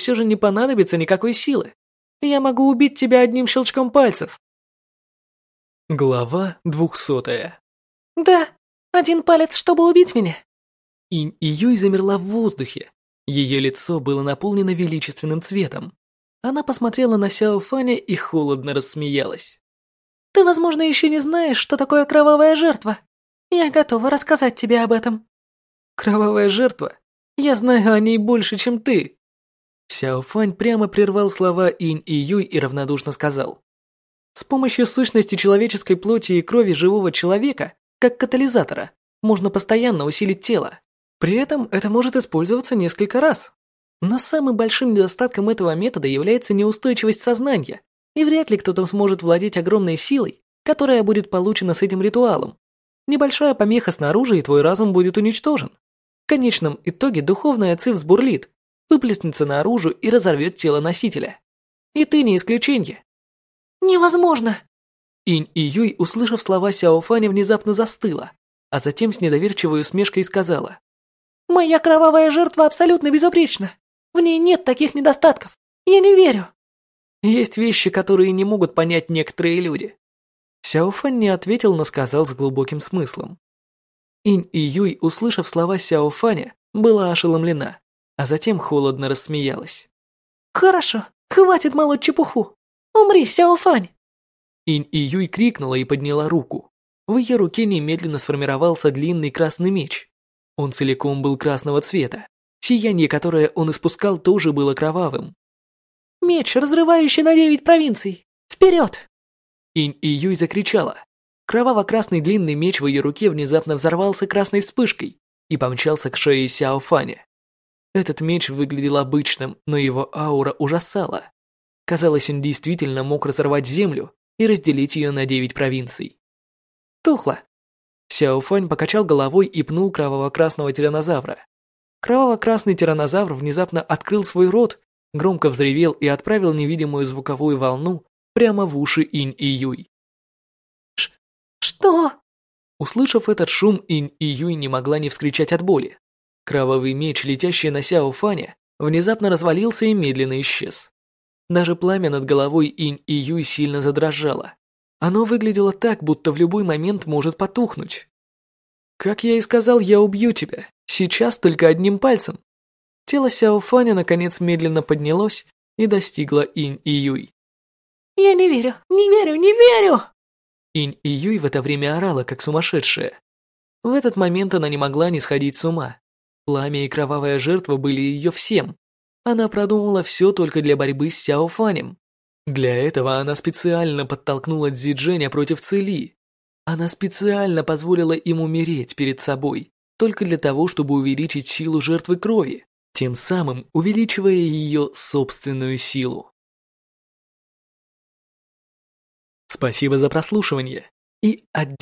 все же не понадобится никакой силы. Я могу убить тебя одним щелчком пальцев. Глава двухсотая. Да, один палец, чтобы убить меня. Инь и Юй замерла в воздухе. Ее лицо было наполнено величественным цветом. Она посмотрела на Сяо Фаня и холодно рассмеялась. Ты, возможно, еще не знаешь, что такое кровавая жертва. Я готова рассказать тебе об этом. Кровавая жертва? Я знаю о ней больше, чем ты. Сяо Фань прямо прервал слова Инь и Юй и равнодушно сказал. С помощью сущности человеческой плоти и крови живого человека, как катализатора, можно постоянно усилить тело. При этом это может использоваться несколько раз. Но самым большим недостатком этого метода является неустойчивость сознания, и вряд ли кто-то сможет владеть огромной силой, которая будет получена с этим ритуалом. Небольшая помеха снаружи, и твой разум будет уничтожен. В конечном итоге духовная ци взбурлит, выплеснется наружу и разорвет тело носителя. И ты не исключение. Невозможно. Инь и Юй, услышав слова Сяо Фаня, внезапно застыла, а затем с недоверчивой усмешкой сказала. «Моя кровавая жертва абсолютно безупречна. В ней нет таких недостатков. Я не верю». Есть вещи, которые не могут понять некоторые люди. Сяо Фань не ответил, но сказал с глубоким смыслом. Инь и Юй, услышав слова Сяо Фаня, была ошеломлена а затем холодно рассмеялась. «Хорошо, хватит молоть чепуху! Умри, Сяофань!» Инь и Юй крикнула и подняла руку. В ее руке немедленно сформировался длинный красный меч. Он целиком был красного цвета. Сияние, которое он испускал, тоже было кровавым. «Меч, разрывающий на девять провинций! Вперед!» Инь и Юй закричала. Кроваво-красный длинный меч в ее руке внезапно взорвался красной вспышкой и помчался к шее Сяо Фаня. Этот меч выглядел обычным, но его аура ужасала. Казалось, он действительно мог разорвать землю и разделить ее на девять провинций. Тухло. Сяо Фань покачал головой и пнул кроваво-красного тиранозавра. Кроваво-красный тиранозавр внезапно открыл свой рот, громко взревел и отправил невидимую звуковую волну прямо в уши Инь и Юй. «Что?» Услышав этот шум, Инь и Юй не могла не вскричать от боли. Кровавый меч, летящий на Сяо Фаня, внезапно развалился и медленно исчез. Даже пламя над головой Инь и Юй сильно задрожало. Оно выглядело так, будто в любой момент может потухнуть. «Как я и сказал, я убью тебя. Сейчас только одним пальцем». Тело Сяо Фаня наконец медленно поднялось и достигло Инь и Юй. «Я не верю, не верю, не верю!» Инь и Юй в это время орала, как сумасшедшая. В этот момент она не могла не сходить с ума. Пламя и кровавая жертва были ее всем. Она продумала все только для борьбы с Сяо Фанем. Для этого она специально подтолкнула Цзи Дженя против Цили. Она специально позволила им умереть перед собой, только для того, чтобы увеличить силу жертвы крови, тем самым увеличивая ее собственную силу. Спасибо за прослушивание и отдельно